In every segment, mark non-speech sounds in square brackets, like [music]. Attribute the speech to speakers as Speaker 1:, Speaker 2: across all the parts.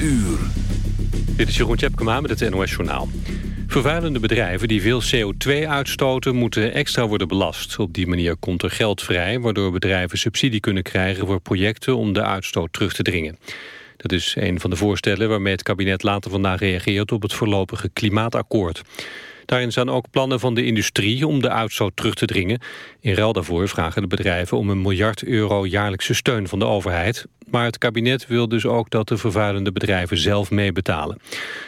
Speaker 1: uur.
Speaker 2: Dit is Jeroen Tjepkema met het NOS Journaal. Vervuilende bedrijven die veel CO2 uitstoten... moeten extra worden belast. Op die manier komt er geld vrij... waardoor bedrijven subsidie kunnen krijgen voor projecten... om de uitstoot terug te dringen. Dat is een van de voorstellen waarmee het kabinet later vandaag reageert... op het voorlopige klimaatakkoord. Daarin staan ook plannen van de industrie om de uitstoot terug te dringen. In ruil daarvoor vragen de bedrijven om een miljard euro jaarlijkse steun van de overheid. Maar het kabinet wil dus ook dat de vervuilende bedrijven zelf meebetalen.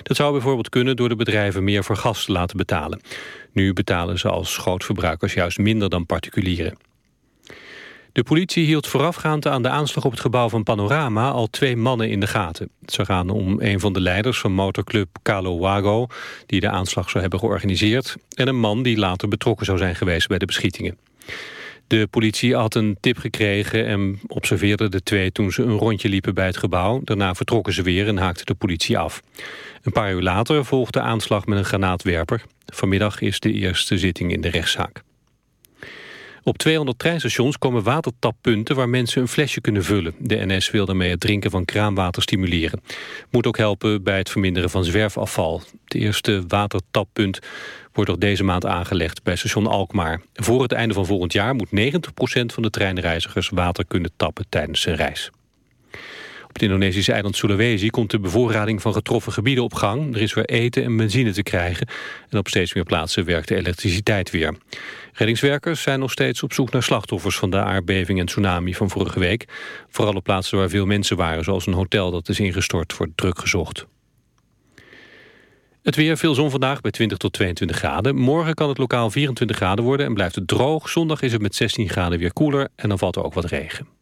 Speaker 2: Dat zou bijvoorbeeld kunnen door de bedrijven meer voor gas te laten betalen. Nu betalen ze als grootverbruikers juist minder dan particulieren. De politie hield voorafgaand aan de aanslag op het gebouw van Panorama al twee mannen in de gaten. Ze gaan om een van de leiders van motorclub Calo Wago, die de aanslag zou hebben georganiseerd, en een man die later betrokken zou zijn geweest bij de beschietingen. De politie had een tip gekregen en observeerde de twee toen ze een rondje liepen bij het gebouw. Daarna vertrokken ze weer en haakte de politie af. Een paar uur later volgde de aanslag met een granaatwerper. Vanmiddag is de eerste zitting in de rechtszaak. Op 200 treinstations komen watertappunten waar mensen een flesje kunnen vullen. De NS wil daarmee het drinken van kraanwater stimuleren. Moet ook helpen bij het verminderen van zwerfafval. Het eerste watertappunt wordt nog deze maand aangelegd bij station Alkmaar. Voor het einde van volgend jaar moet 90% van de treinreizigers water kunnen tappen tijdens zijn reis. Op het Indonesische eiland Sulawesi komt de bevoorrading van getroffen gebieden op gang. Er is weer eten en benzine te krijgen. En op steeds meer plaatsen werkt de elektriciteit weer. Reddingswerkers zijn nog steeds op zoek naar slachtoffers van de aardbeving en tsunami van vorige week. Vooral op plaatsen waar veel mensen waren, zoals een hotel dat is ingestort, wordt druk gezocht. Het weer, veel zon vandaag bij 20 tot 22 graden. Morgen kan het lokaal 24 graden worden en blijft het droog. Zondag is het met 16 graden weer koeler en dan valt er ook wat regen.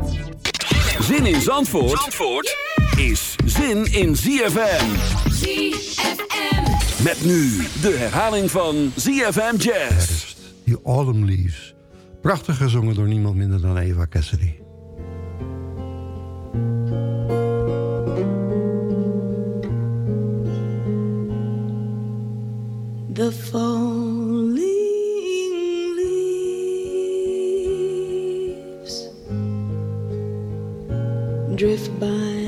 Speaker 1: Zin in Zandvoort, Zandvoort is zin in ZFM.
Speaker 3: ZFM.
Speaker 1: Met nu de herhaling van ZFM Jazz.
Speaker 4: Die Autumn Leaves. Prachtig gezongen door niemand minder dan Eva Cassidy.
Speaker 5: The falling drift by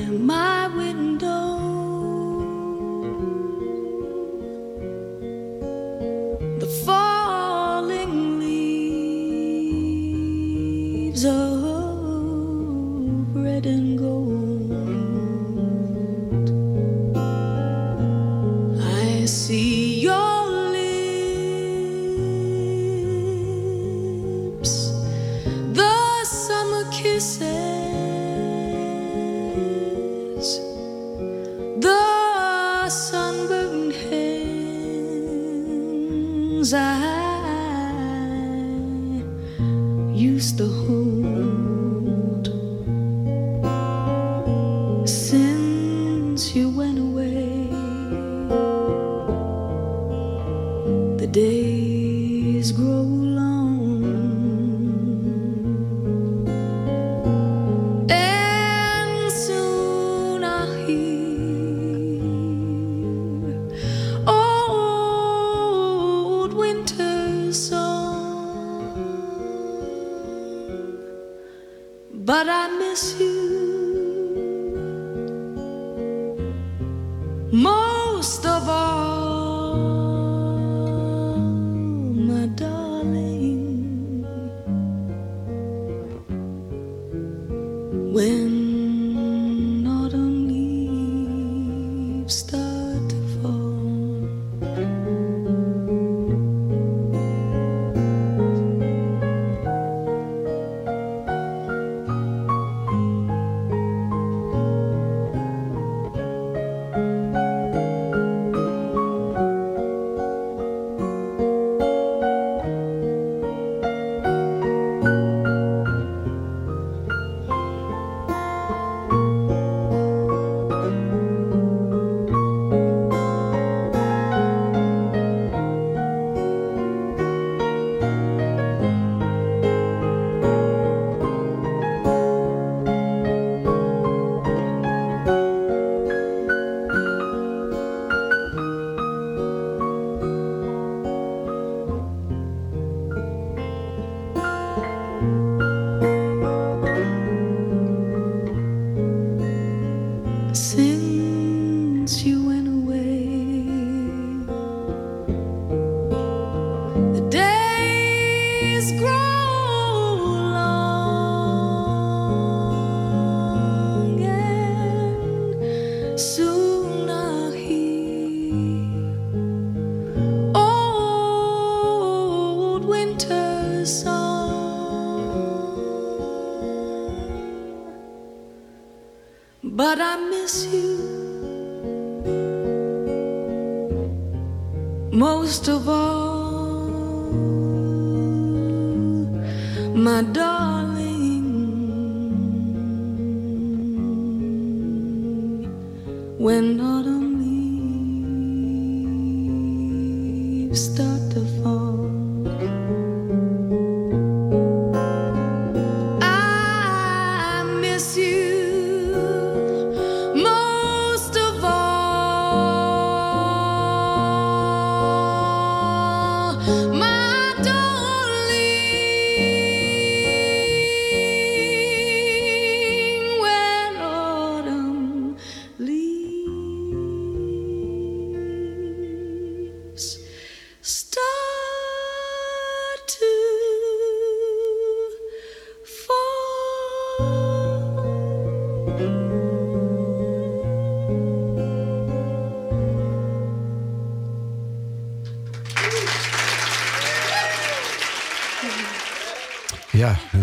Speaker 5: When start to fall.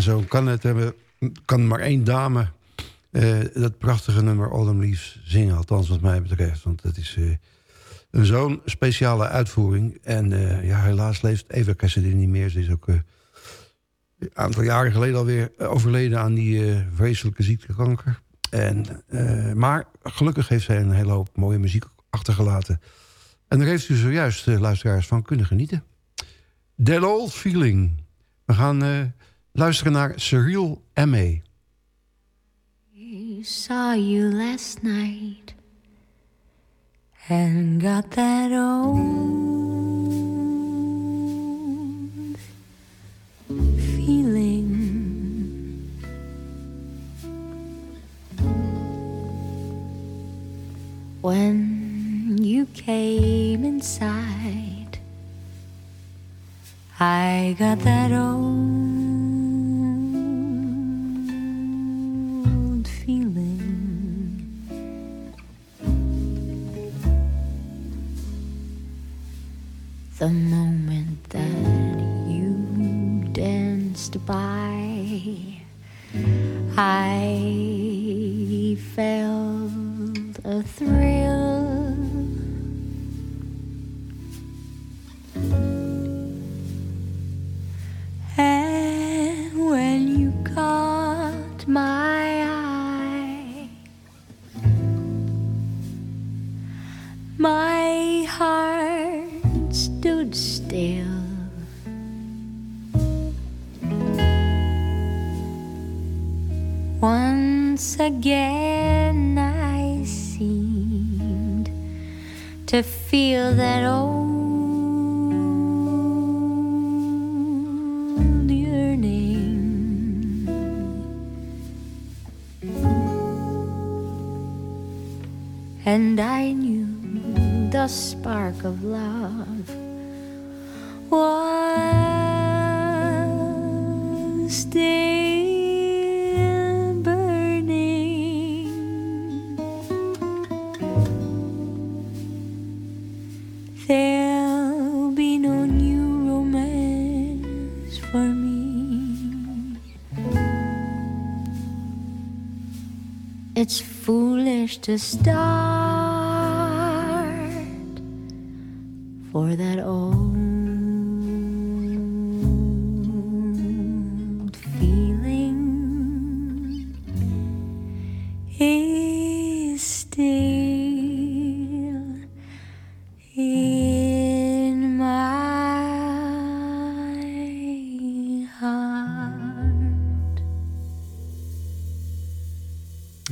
Speaker 4: En zo kan het hebben. Kan maar één dame eh, dat prachtige nummer Autumn Leaves zingen. Althans wat mij betreft. Want het is eh, een zo'n speciale uitvoering. En eh, ja, helaas leeft Eva Cassidy niet meer. Ze is ook een aantal jaren geleden alweer overleden aan die vreselijke ziektekanker. En, maar gelukkig heeft zij een hele hoop mooie muziek achtergelaten. En daar heeft u zojuist, luisteraars, van kunnen genieten. That Old Feeling. We gaan luisteren naar Cyril M.A.
Speaker 5: saw you last night and got that old feeling. When you came inside, I got that old The moment that you danced by, I
Speaker 6: feel that to start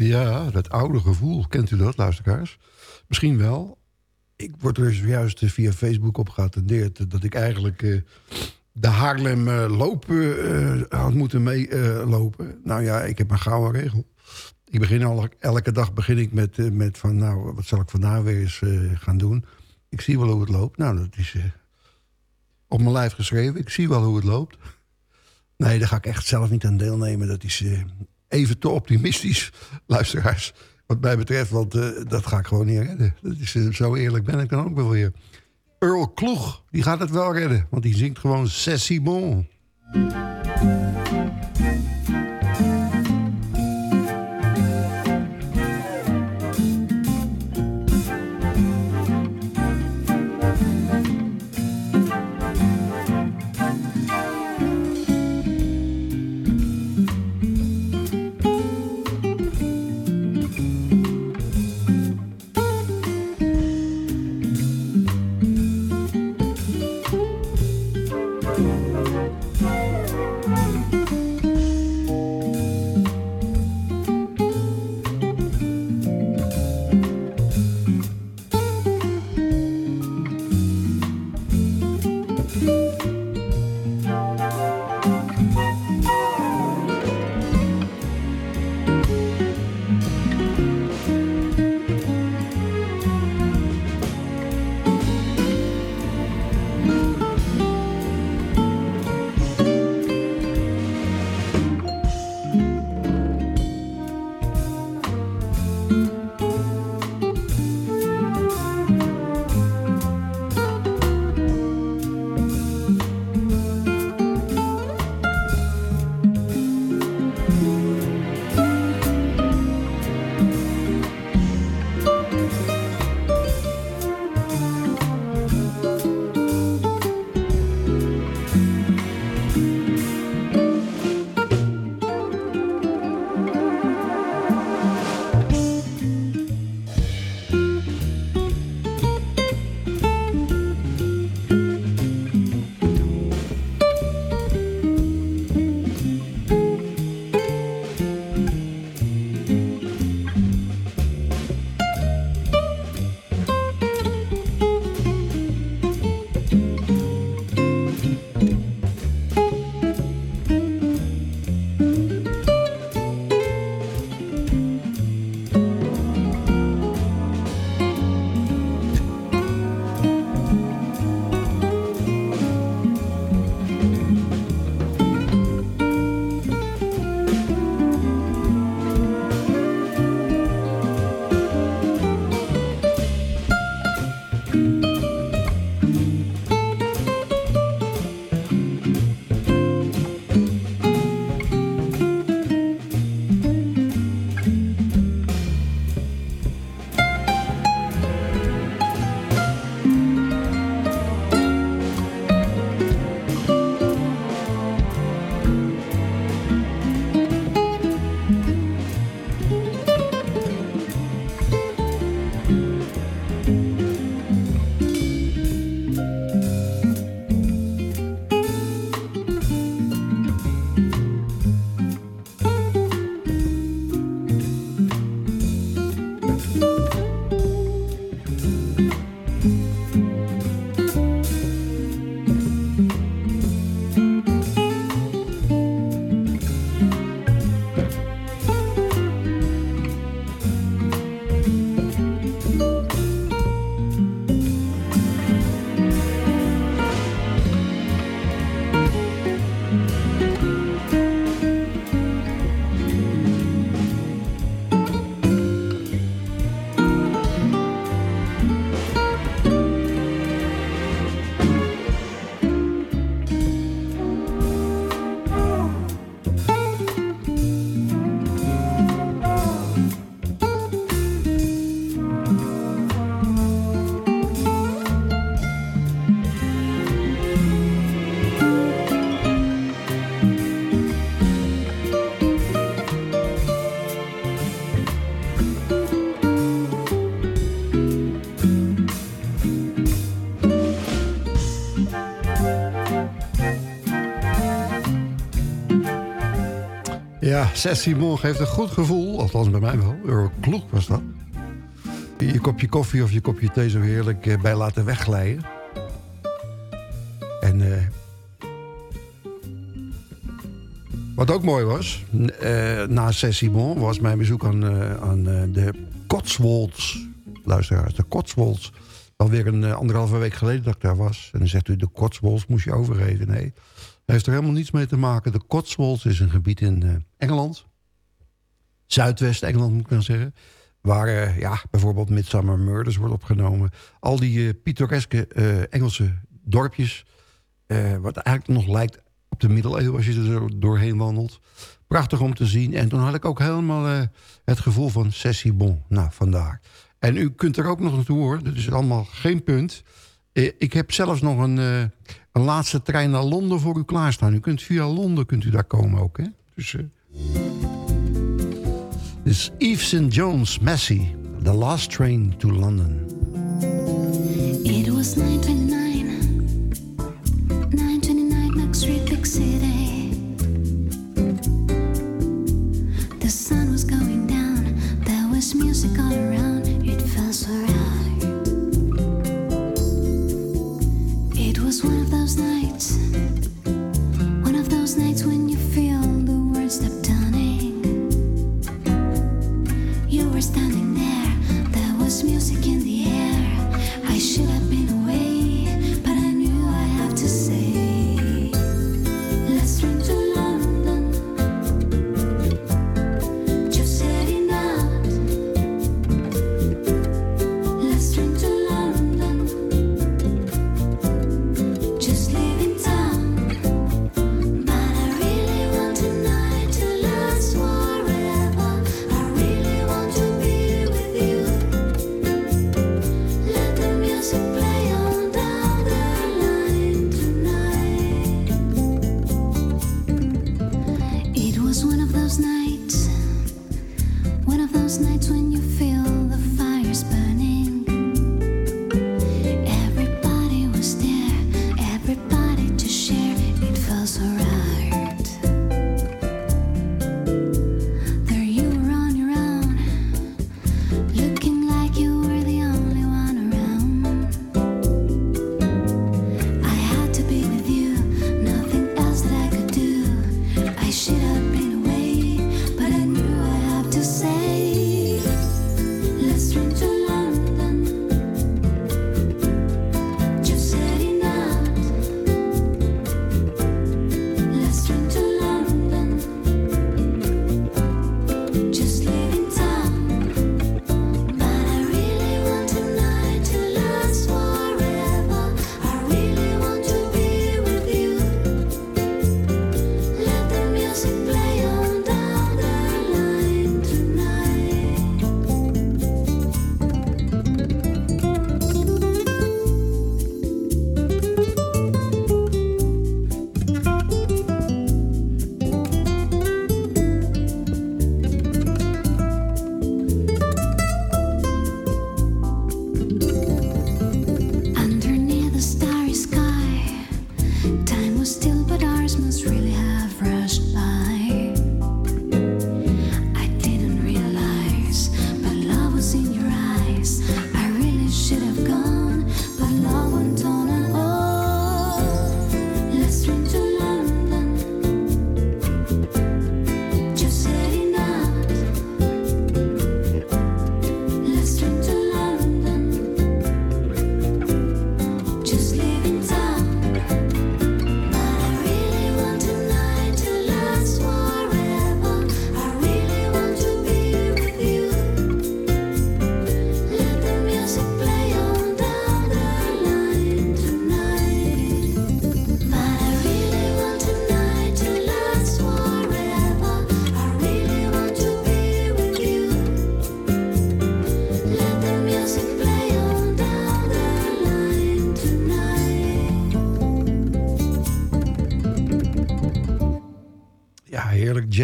Speaker 4: Ja, dat oude gevoel. Kent u dat, luisteraars? Misschien wel. Ik word er zojuist via Facebook op geattendeerd... dat ik eigenlijk eh, de Haarlem eh, lopen eh, had moeten meelopen. nou ja, ik heb een gouden regel. Ik begin al, elke dag begin ik met, eh, met van... nou, wat zal ik vandaag weer eens eh, gaan doen? Ik zie wel hoe het loopt. Nou, dat is eh, op mijn lijf geschreven. Ik zie wel hoe het loopt. Nee, daar ga ik echt zelf niet aan deelnemen. Dat is eh, even te optimistisch, [laughs] luisteraars. Wat mij betreft, want eh, dat ga ik gewoon niet redden. Dat is, eh, zo eerlijk ben ik dan ook wel weer. Earl Kloeg, die gaat het wel redden. Want die zingt gewoon C'est si bon.
Speaker 7: Ja, Cess Simon geeft een goed gevoel. Althans bij mij wel. Kloek was dat. Je kopje koffie of je kopje thee zo heerlijk eh, bij laten wegglijden. En uh, wat ook mooi was, uh, na Cess Simon was mijn bezoek aan, aan de Cotswolds. Luisteraars, de Cotswolds. Alweer een anderhalve week geleden dat ik daar was. En dan zegt u, de Cotswolds moest je overreden. Nee, heeft er helemaal niets mee te maken. De Cotswolds is een gebied in uh, Engeland. Zuidwest-Engeland moet ik dan zeggen. Waar uh, ja, bijvoorbeeld Midsummer Murders wordt opgenomen. Al die uh, pittoreske Engelse dorpjes. wat eigenlijk nog lijkt op de middeleeuwen als je er zo doorheen wandelt. Prachtig om te zien. En toen had ik ook helemaal het gevoel van sessie bon. Nou, vandaar. En u kunt er ook nog naartoe hoor. Dat is allemaal geen punt. Ik heb zelfs nog een een laatste trein naar Londen voor u klaarstaan. U kunt via Londen kunt u daar komen ook. Hè? Dus, uh... dus Yves St. John's Messi, The Last Train to London. It was 929,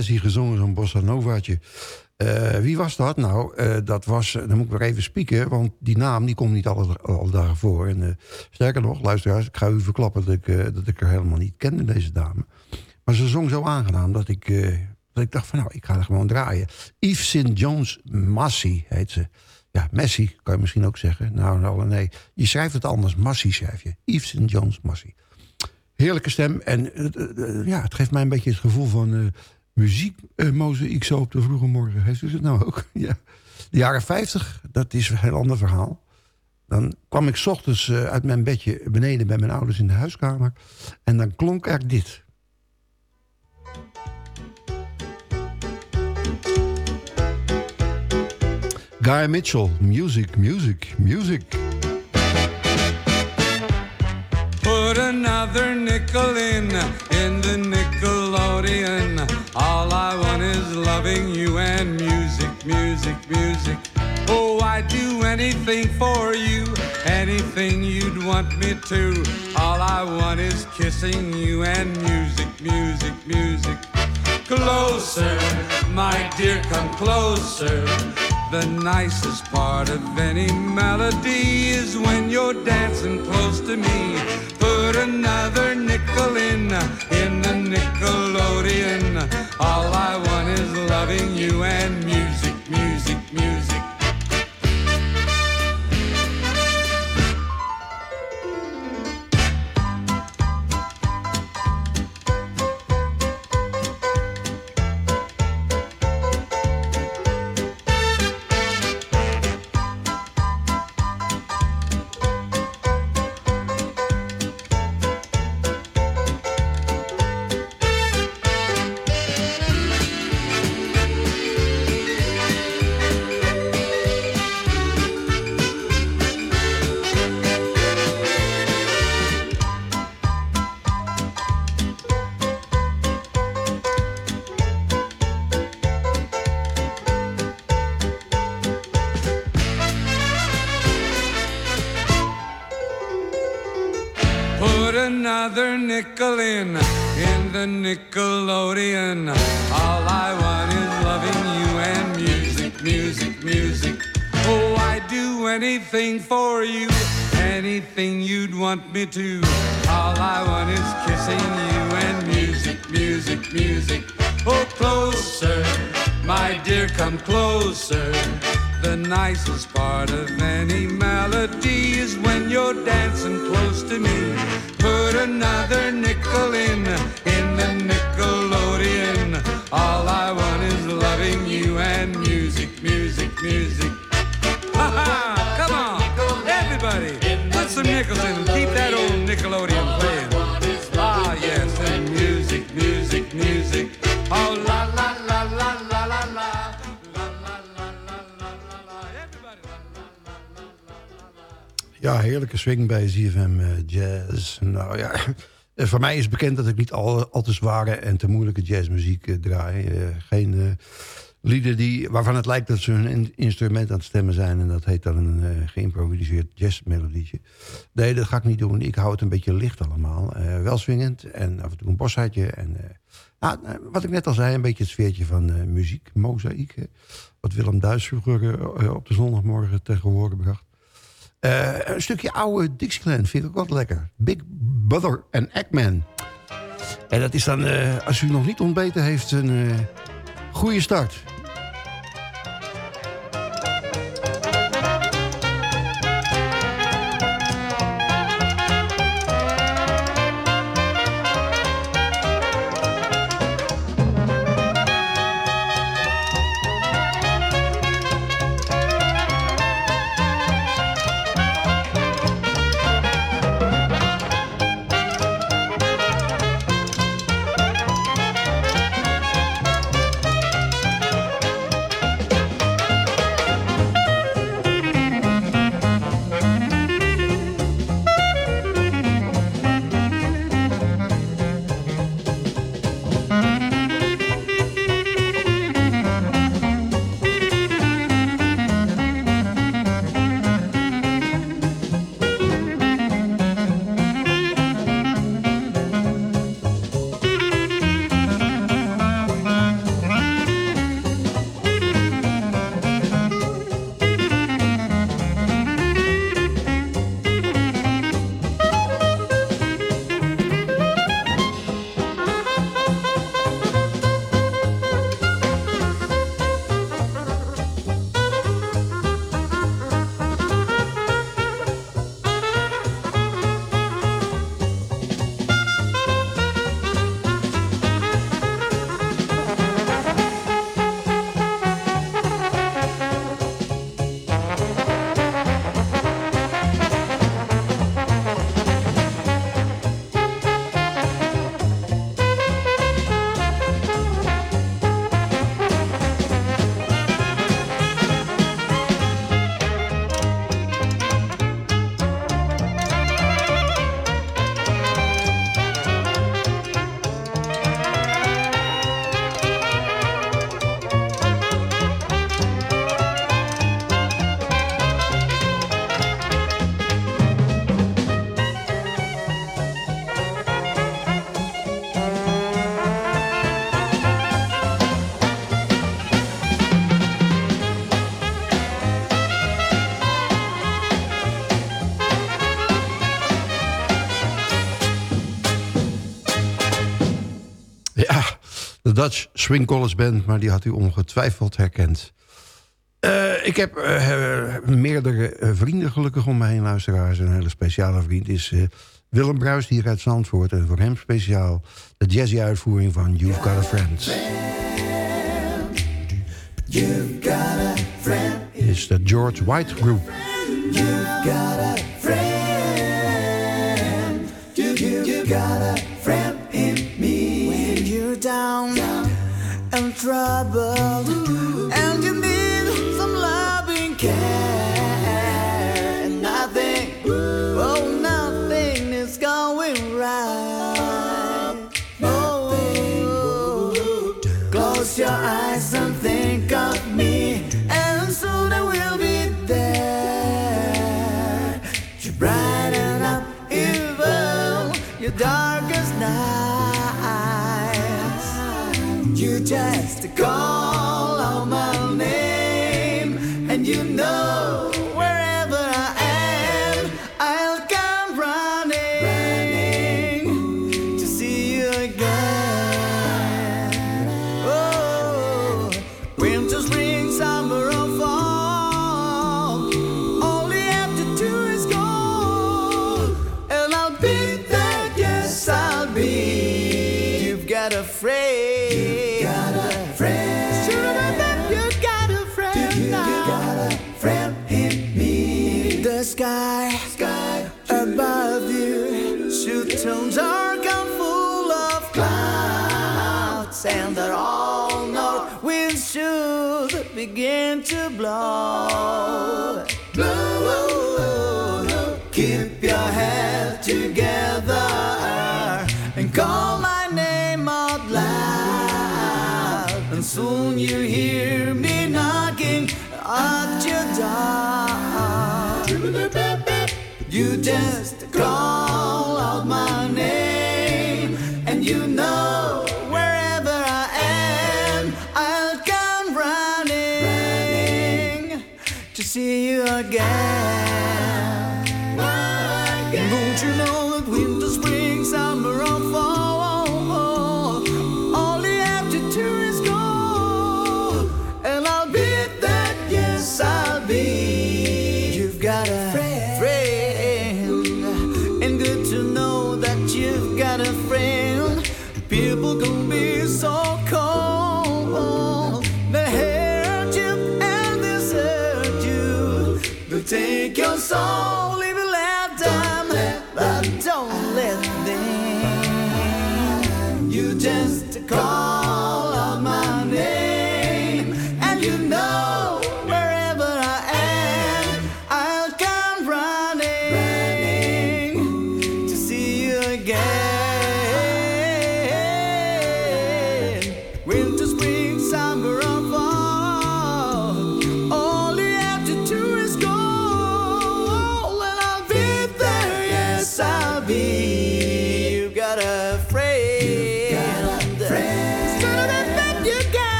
Speaker 7: jazzy gezongen, zo'n bossa novaatje. Eh, wie was dat? Nou, eh, dat was, dan moet ik weer even spieken, want die naam die komt niet alle, alle dagen voor. En, eh, sterker nog, luisteraars, ik ga u verklappen dat ik, eh, dat ik haar helemaal niet kende, deze dame. Maar ze zong zo aangenaam dat ik, eh,
Speaker 4: Dat ik dacht van nou, ik ga er gewoon draaien. Yves St. John's Massey heet ze. Ja, Messi kan je misschien ook zeggen. Nou, nou nee, je schrijft het anders. Massey schrijf je. Yves St. John's Massey. Heerlijke stem. En ja, het geeft mij een beetje het gevoel van uh, muziek uh, zo op de vroege morgen. Heeft u het nou ook? [laughs] ja. De jaren 50, dat is een heel ander verhaal. Dan kwam ik ochtends uit mijn bedje beneden bij mijn ouders in de huiskamer. En dan klonk er dit. Guy Mitchell, music, music, music.
Speaker 3: Put another nickel in, in the Nickelodeon. All I want is loving you and music, music, music. Oh, I'd do anything for you, anything you'd want me to. All I want is kissing you and music, music, music. Closer, my dear, come closer. The nicest part of any melody is when you're dancing close to me. Put another nickel in, Allah
Speaker 4: Ja, heerlijke swing bij ZFM uh, Jazz. Nou ja, eh, [laughs] voor mij is bekend dat ik niet al, te zware en te moeilijke jazzmuziek uh, draai. Uh, geen lieden die, waarvan het lijkt dat ze hun instrument aan het stemmen zijn. En dat heet dan een geïmproviseerd jazzmelodietje. Nee, dat ga ik niet doen. Ik hou het een beetje licht allemaal. wel swingend en af en toe een bosheidje. En nou, wat ik net al zei, een beetje het sfeertje van muziek, mozaïek. Wat Willem Duis op de zondagmorgen tegenwoordig bracht. Uh, een stukje oude Dixieland vind ik ook wat lekker. Big Brother en Eggman. En dat is dan, uh, als u nog niet ontbeten heeft, een uh, goede start.
Speaker 8: De Dutch Swing College Band, maar die had u ongetwijfeld herkend. Eh, ik heb eh, meerdere eh, vrienden gelukkig om me heen, luisteraars. Een hele speciale vriend is Willem Bruis hier uit Zandvoort. En voor hem speciaal de jazzy-uitvoering van You've Got a Friend. You've got a friend. Is de George White Group. You've got a trouble, and you need some loving care, and nothing, oh, nothing is going right. Oh, close your eyes and think of me, and soon I will be there. To brighten up even your darkest just to call out my name, and you know to blow. Don't you know that winter,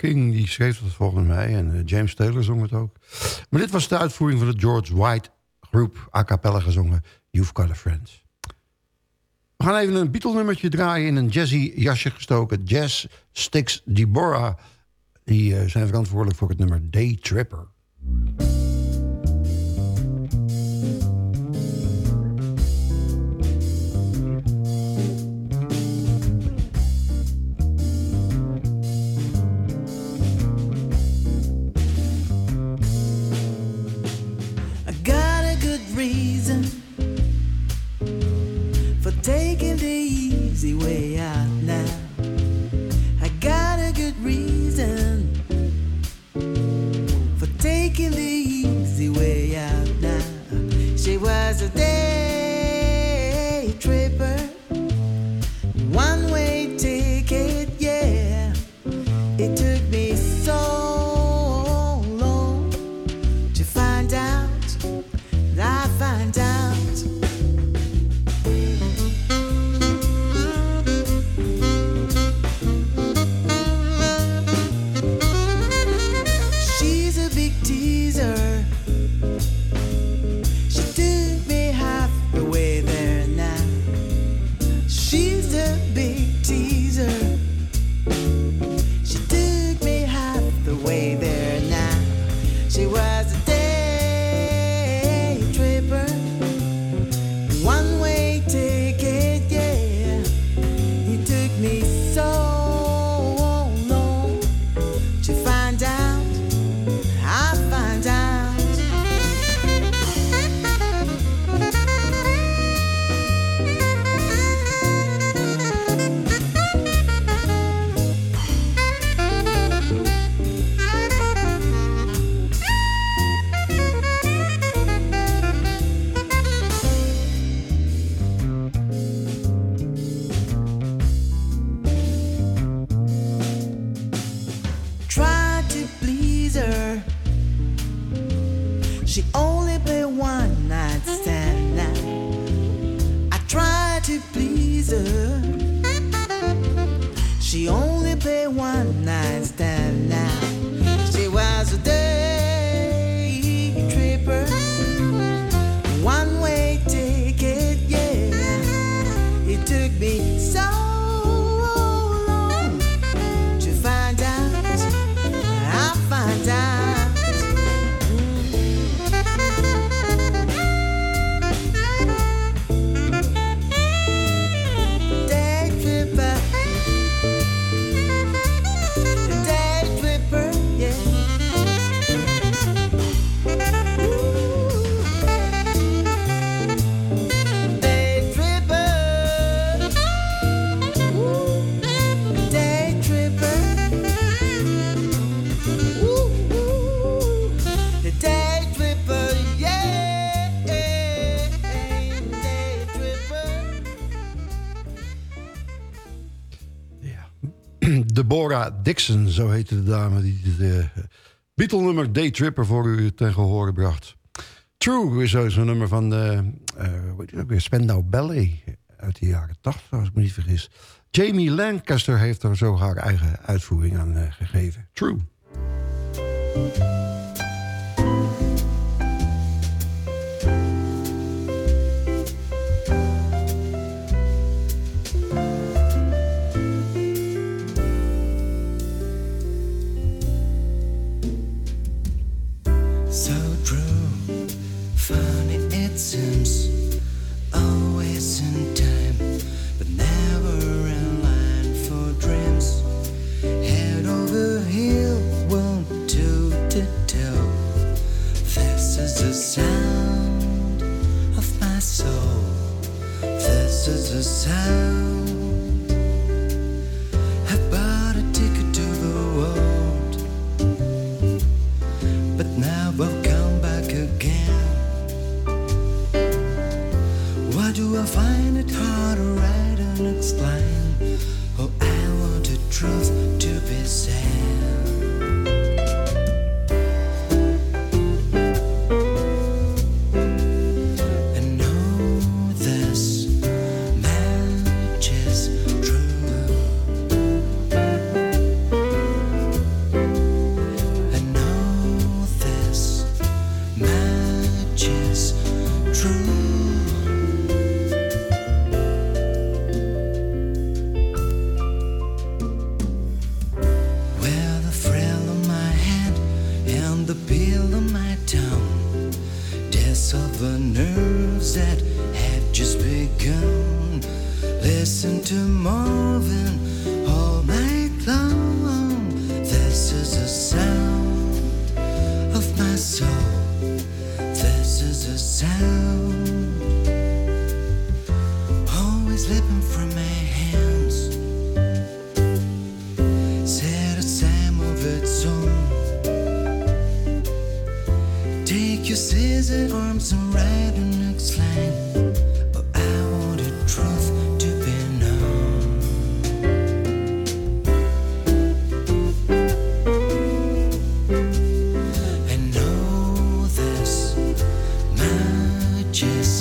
Speaker 8: Die schreef dat volgens mij. En eh, James Taylor zong het ook. Maar dit was de uitvoering van de George White groep. A cappella gezongen. You've got a friend. We gaan even een Beatle-nummertje draaien... in een jazzy jasje gestoken. Jazz Sticks Deborah. Die eh, zijn verantwoordelijk voor het nummer Day Tripper.
Speaker 9: only be one night stand now. I try to please her. She only be one night stand now.
Speaker 4: Deborah Dixon, zo heette de dame... die het uh, Beatle-nummer Day Tripper voor u ten gehore bracht. True is zo'n nummer van de, uh, weet je ook weer, Ballet uit de jaren 80, als ik me niet vergis. Jamie Lancaster heeft er zo haar eigen uitvoering aan uh, gegeven. True.
Speaker 10: just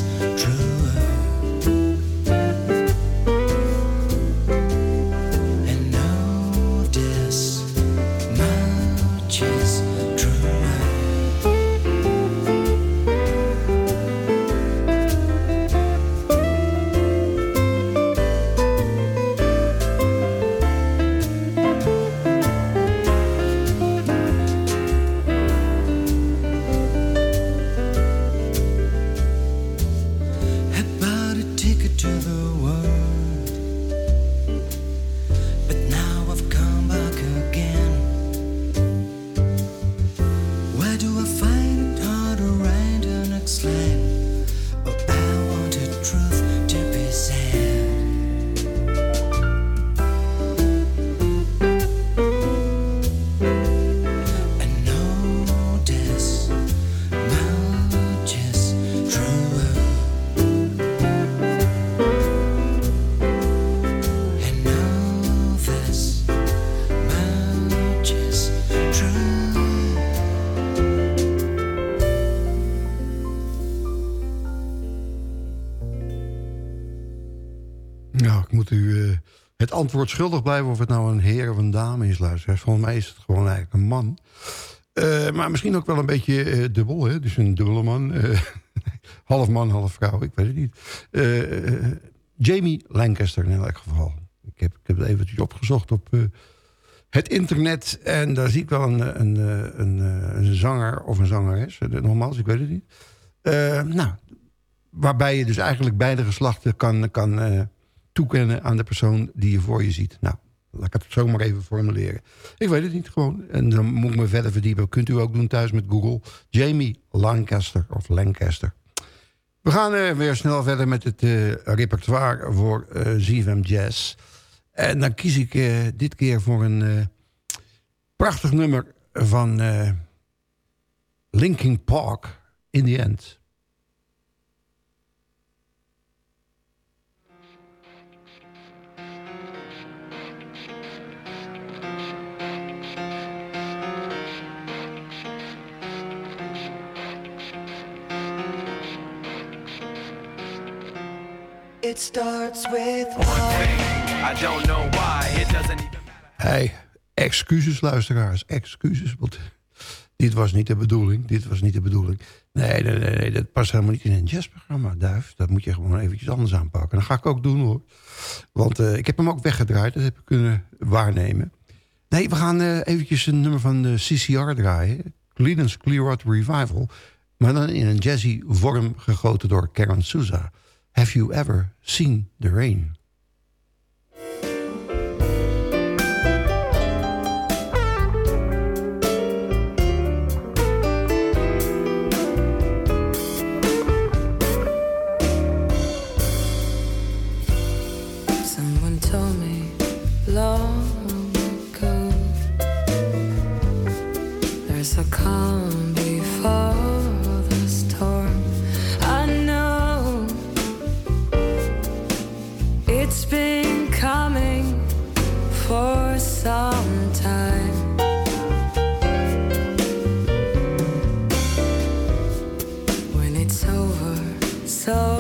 Speaker 4: antwoord schuldig blijven of het nou een heer of een dame is, luisteraars. Volgens mij is het gewoon eigenlijk een man. Eh, maar misschien ook wel een beetje eh, dubbel, hè? dus een dubbele man. eh, [laughs] half man, half vrouw, ik weet het niet. Jamie Lancaster in elk geval. Ik heb, ik heb het eventjes opgezocht op het internet. En daar zie ik wel een, een, een, een zanger of een zangeres. Nogmaals, ik weet het niet. Nou, waarbij je dus eigenlijk beide geslachten kan, kan toekennen aan de persoon die je voor je ziet. Nou, laat ik het zo maar even formuleren. Ik weet het niet gewoon. En dan moet ik me verder verdiepen. Kunt u ook doen thuis met Google. Jamie Lancaster of Lancaster. We gaan eh, weer snel verder met het eh, repertoire voor eh ZFM Jazz. En dan kies ik dit keer voor een prachtig nummer van Linkin Park, In The End.
Speaker 11: It starts with.
Speaker 12: I don't know why. It doesn't even
Speaker 4: Hey, excuses luisteraars, excuses. Want dit was niet de bedoeling, dit was niet de bedoeling. Nee, nee, nee, nee dat past helemaal niet in een jazzprogramma, Duif. Dat moet je gewoon eventjes anders aanpakken. Dat ga ik ook doen hoor. Want uh, ik heb hem ook weggedraaid, dat heb ik kunnen waarnemen. Nee, we gaan uh, eventjes een nummer van de CCR draaien. Cleanance Clearwater Revival. Maar dan in een jazzy vorm gegoten door Karen Souza. Have you ever seen the rain?
Speaker 13: So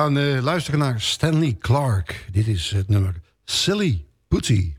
Speaker 4: gaan eh, luisteren naar Stanley Clark. Dit is het nummer Silly Putty.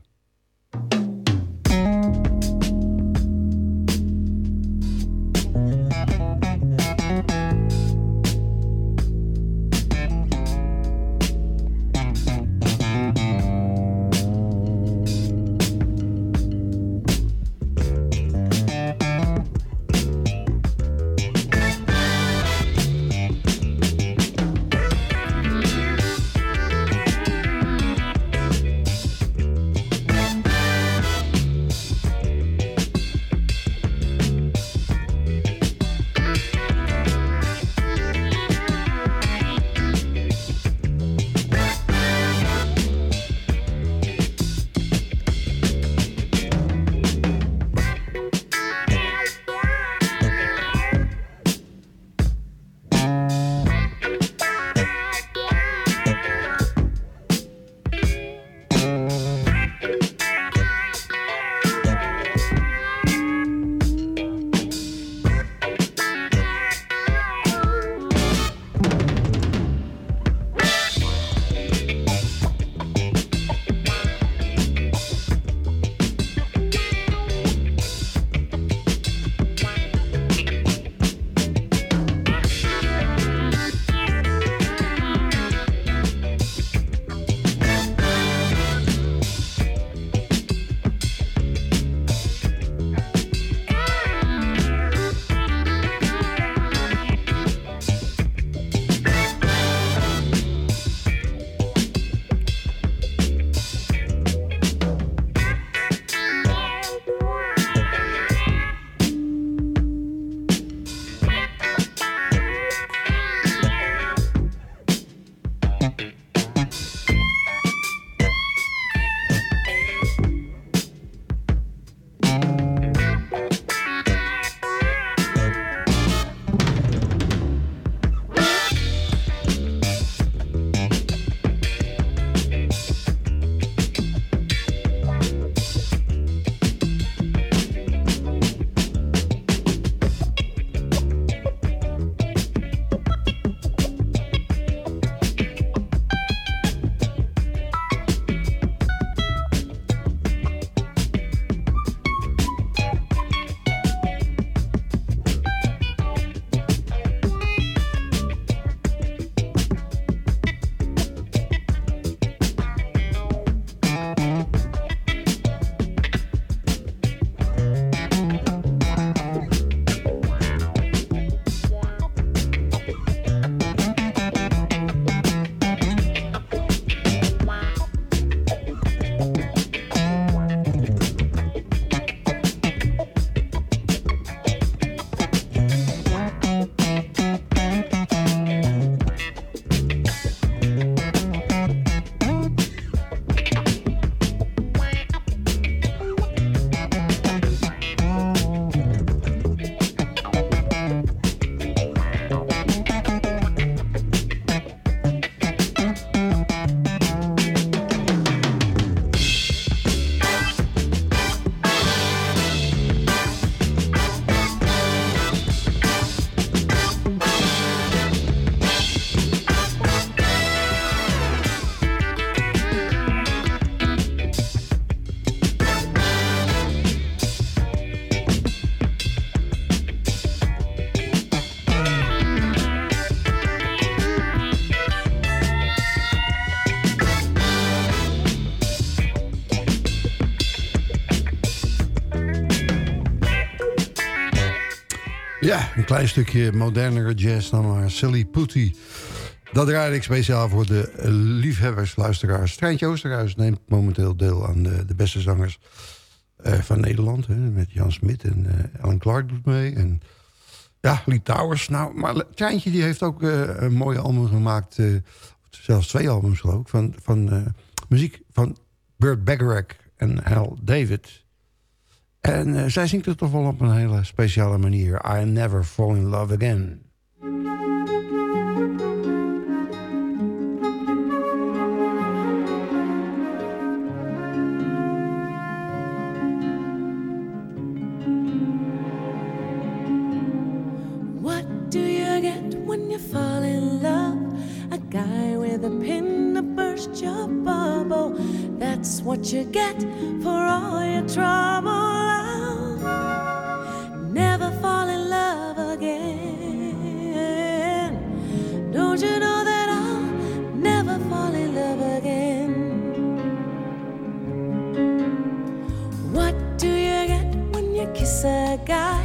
Speaker 4: Ja, een klein stukje modernere jazz dan maar. Silly Putty. Dat draaide ik speciaal voor de liefhebbers, luisteraars. Treintje Oosterhuis neemt momenteel deel aan de, de beste zangers eh, van Nederland. Hè, met Jan Smit en uh, Alan Clark doet mee. En ja, Lee Towers. Nou, maar Treintje die heeft ook uh, een mooie album gemaakt. zelfs twee albums geloof ik. Van, van muziek van Burt Bacharach en Hal David. En uh, zij zingt het toch wel op een hele speciale manier. I never fall in love again.
Speaker 11: That's what you get for all your trouble. Never fall in love again. Don't you know that I'll never fall in love again? What do you get when you kiss a guy?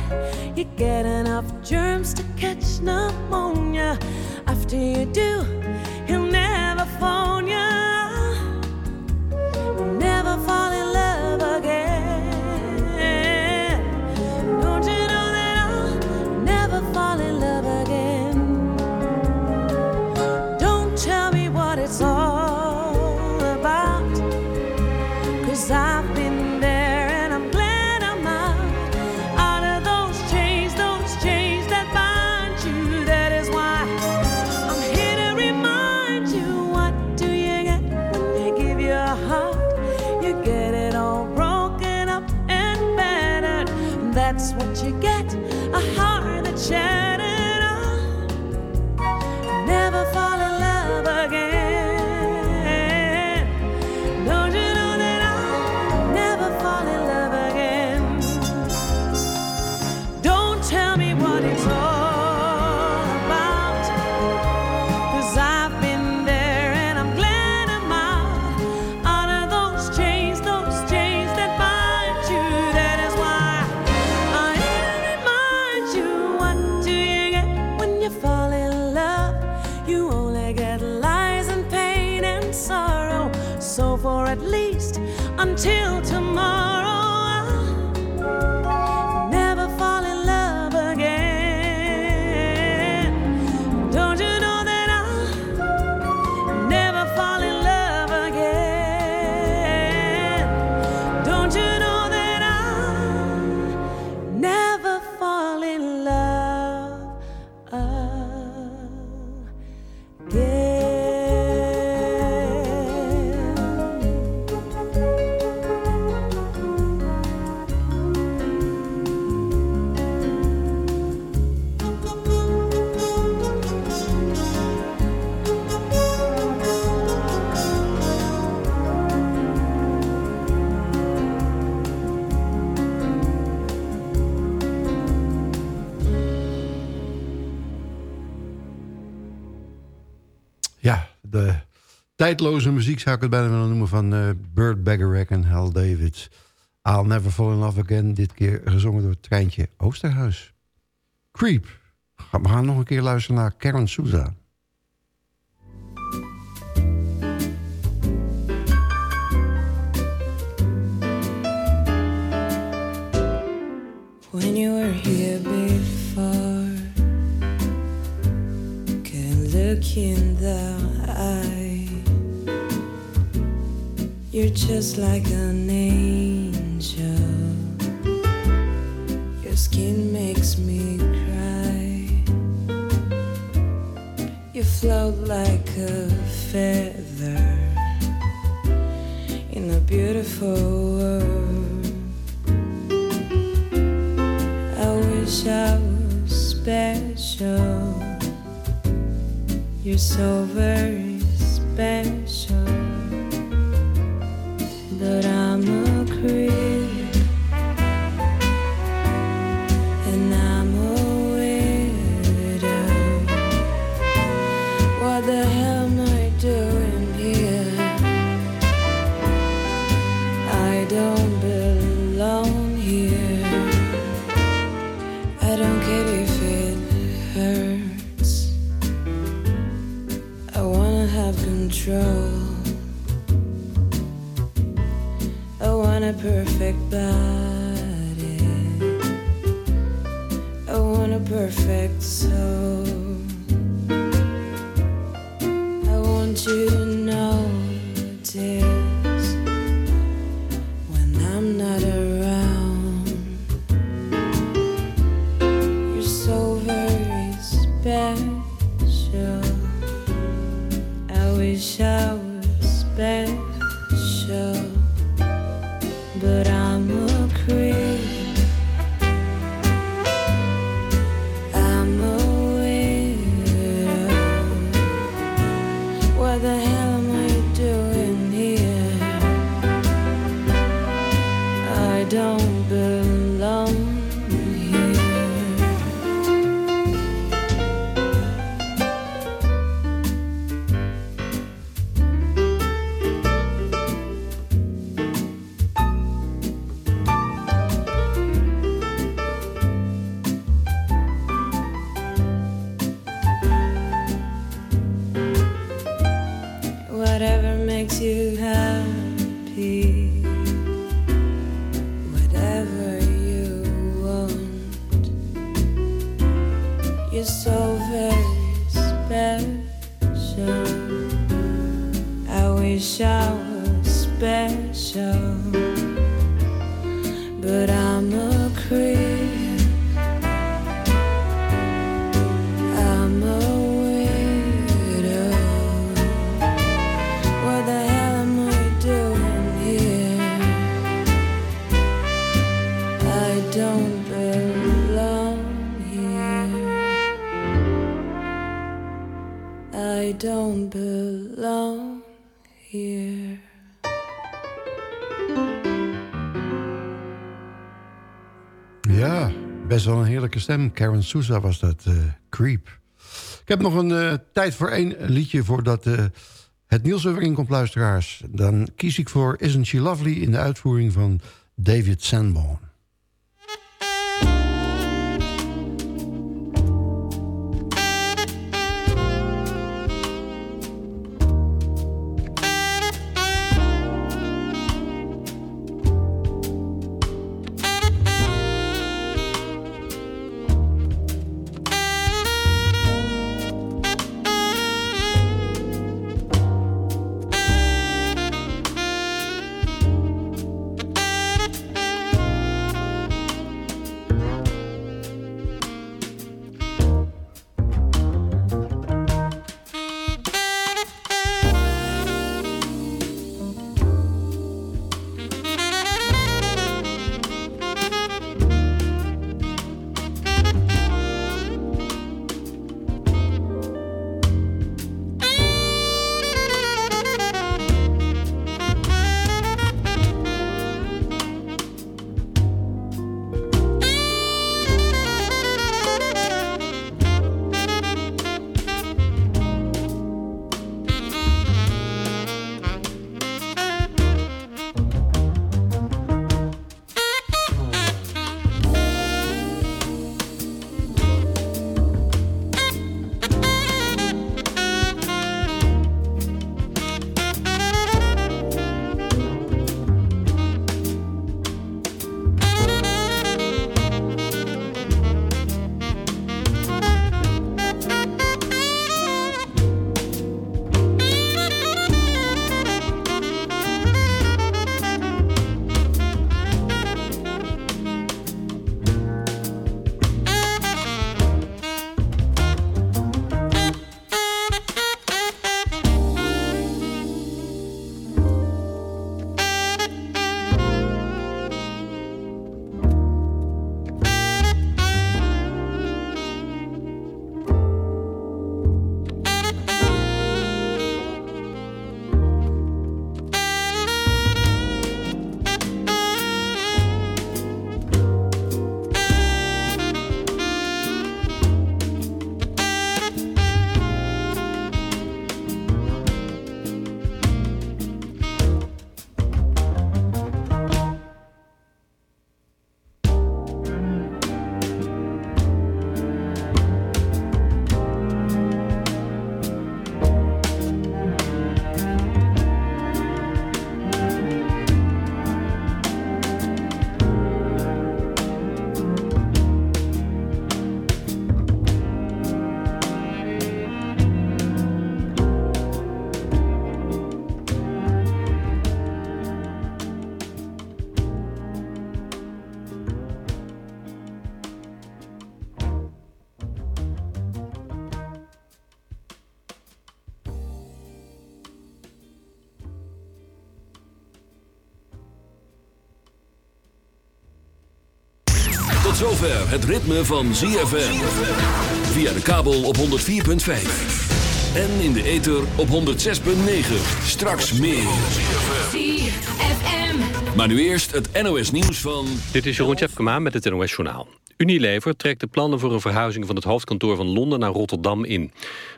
Speaker 11: You get enough germs to catch pneumonia. After you do, he'll never phone you.
Speaker 4: Tijdloze muziek zou ik het bijna willen noemen... van uh, Burt Bacharach en Hal David. I'll Never Fall in Love Again. Dit keer gezongen door Treintje Oosterhuis. Creep. We gaan nog een keer luisteren naar Karen Souza.
Speaker 11: when you were here before. Can look in the You're just like an angel. Your skin makes me cry. You float like a feather in a beautiful world. I wish I was special. You're so very special. But I'm a perfect body. I want a perfect soul. I want you to notice when I'm not around. You're so very special. I wish I was special,
Speaker 4: stem. Karen Souza was dat, eh, Creep. Ik heb nog een eh, tijd voor één liedje voordat eh, het nieuws er weer in komt, luisteraars. Dan kies ik voor Isn't She Lovely in de uitvoering van David Sanborn.
Speaker 1: Het ritme van ZFM. Via de kabel op 104.5. En in de ether op 106.9. Straks meer. Maar nu eerst het NOS nieuws van...
Speaker 2: Dit is Jeroen Tjepkema met het NOS Journaal. Unilever trekt de plannen voor een verhuizing van het hoofdkantoor van Londen naar Rotterdam in.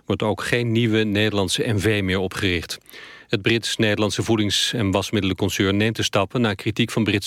Speaker 2: Wordt ook geen nieuwe Nederlandse NV meer opgericht. Het Brits-Nederlandse voedings- en wasmiddelenconcern neemt de stappen na kritiek van Britse